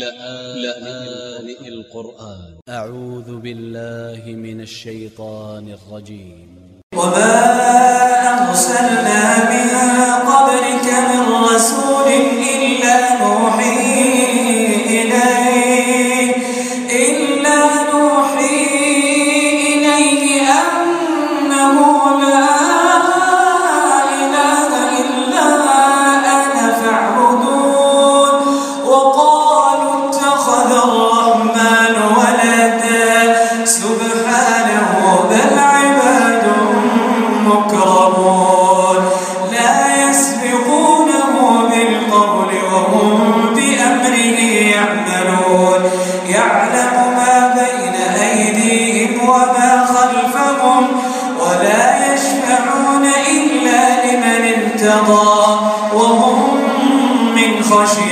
لآن القرآن. أ ع و ذ ب ا ل ل ه من ا ل ش ي ط ا ن ا ل ج ي م وما أرسلنا من قبلك من رسول اتقى وهم من خشية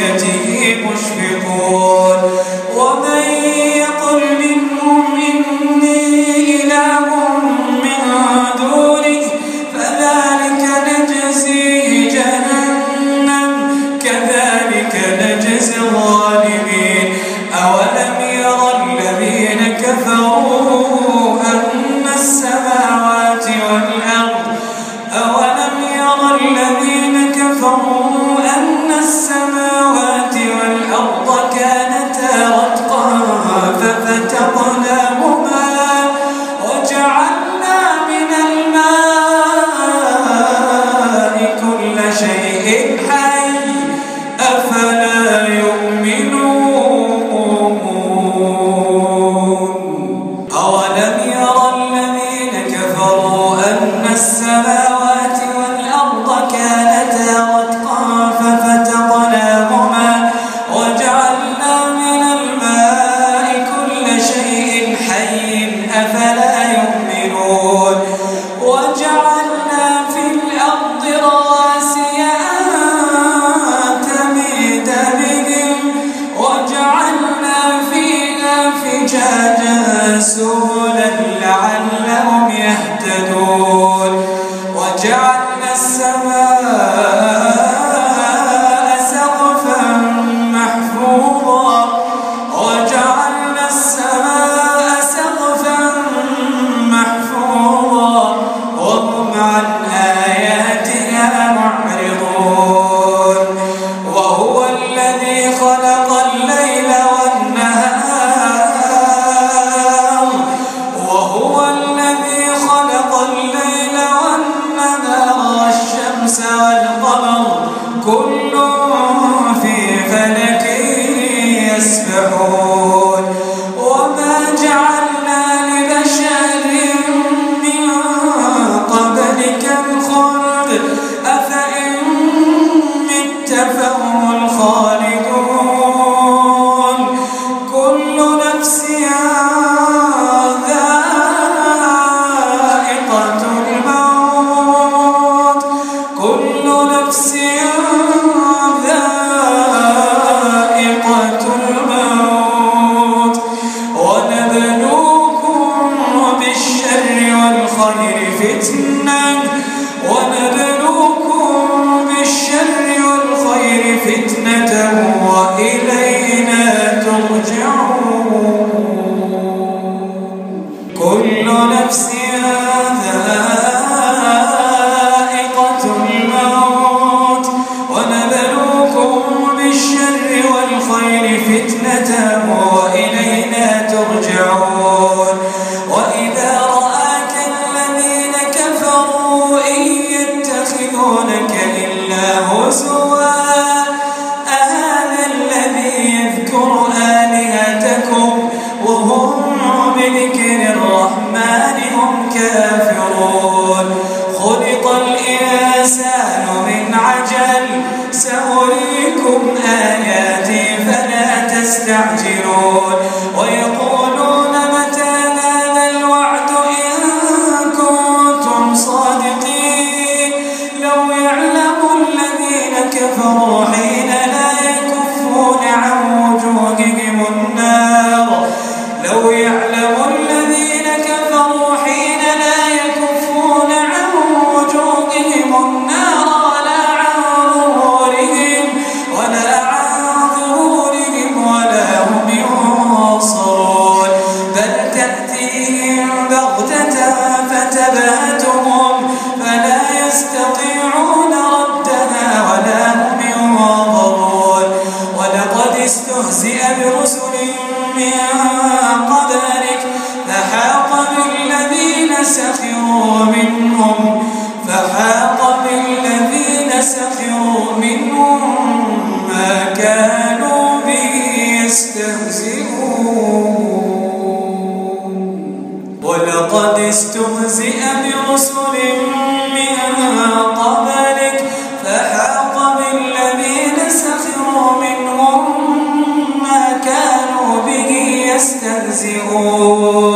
وقلوبهم بذكر الرحمن هم كافرون. خلق الإنسان من عجل سأريكم آياتي فلا تستعجلون.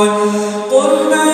يستهزئون قل من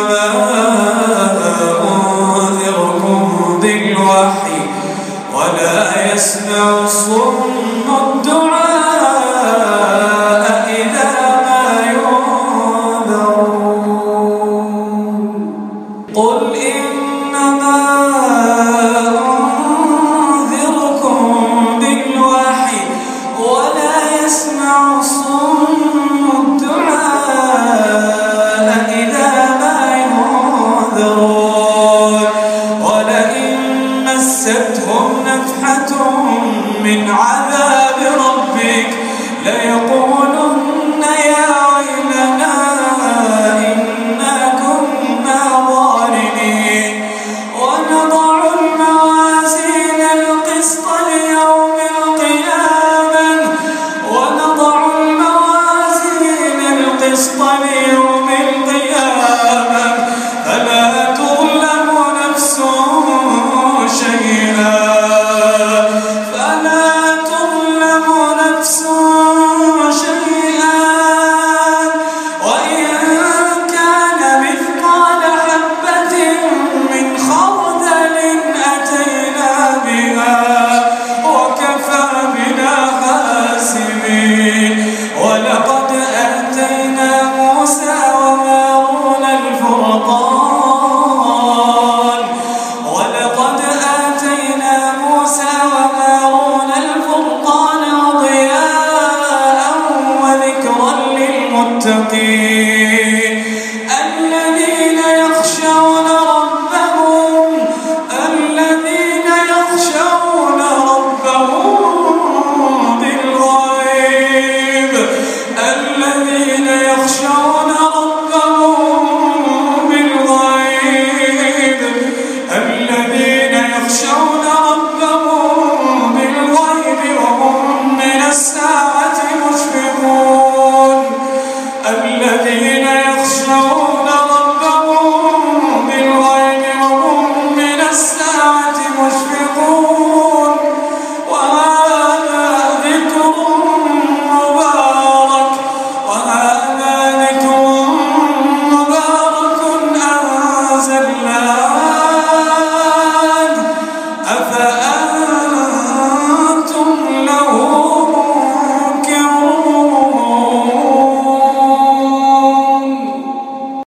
ولقد آتينا موسى